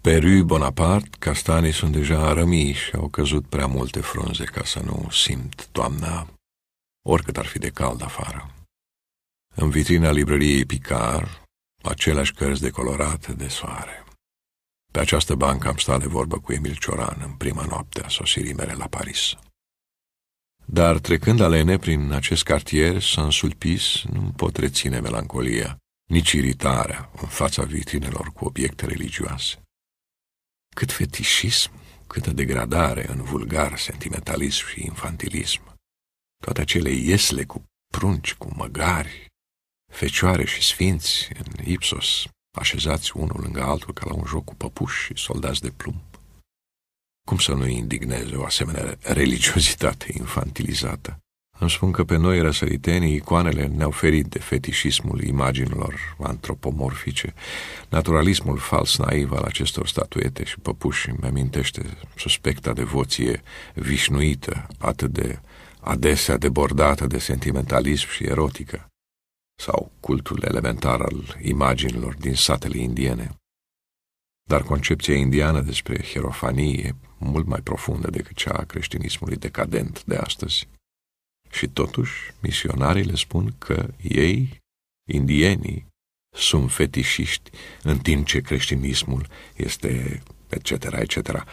Pe Rue Bonaparte, castanii sunt deja rămiși și au căzut prea multe frunze ca să nu simt toamna, oricât ar fi de cald afară. În vitrina librăriei Picard, aceleași cărți decolorate de soare. Pe această bancă am stat de vorbă cu Emil Cioran în prima noapte a sosirii mele la Paris. Dar trecând alene prin acest cartier, Saint-Sulpice, nu pot reține melancolia, nici iritarea în fața vitrinelor cu obiecte religioase. Cât fetișism, câtă degradare în vulgar sentimentalism și infantilism. Toate acele iesle cu prunci, cu măgari, fecioare și sfinți în Ipsos, așezați unul lângă altul ca la un joc cu păpuși și soldați de plumb. Cum să nu indigneze o asemenea religiozitate infantilizată? Îmi spun că pe noi, răsăritenii, icoanele ne-au ferit de fetișismul imaginilor antropomorfice. Naturalismul fals naiv al acestor statuete și păpuși îmi amintește suspecta devoție vișnuită, atât de adesea debordată de sentimentalism și erotică, sau cultul elementar al imaginilor din satele indiene. Dar concepția indiană despre hierofanie e mult mai profundă decât cea a creștinismului decadent de astăzi. Și totuși, misionarii le spun că ei, indienii, sunt fetișiști, în timp ce creștinismul este etc., etc.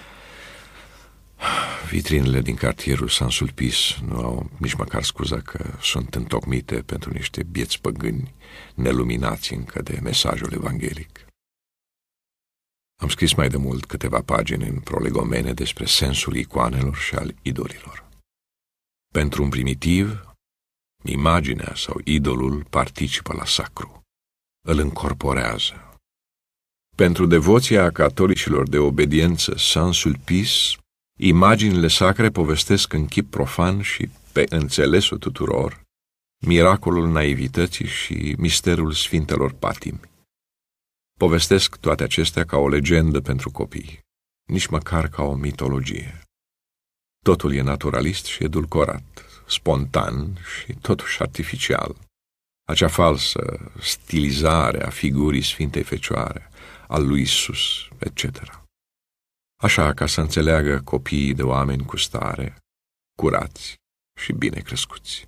Vitrinele din cartierul San Sulpis nu au nici măcar scuza că sunt întocmite pentru niște bieți păgâni neluminați încă de mesajul evanghelic. Am scris mai de mult câteva pagini în prolegomene despre sensul icoanelor și al idolilor. Pentru un primitiv, imaginea sau idolul participă la sacru, îl încorporează. Pentru devoția catolicilor de obediență sans sulpice, imaginile sacre povestesc în chip profan și pe înțelesul tuturor miracolul naivității și misterul sfintelor patimi. Povestesc toate acestea ca o legendă pentru copii, nici măcar ca o mitologie. Totul e naturalist și edulcorat, spontan și totuși artificial. Acea falsă stilizare a figurii Sfintei Fecioare, al lui Isus, etc. Așa ca să înțeleagă copiii de oameni cu stare, curați și bine crescuți.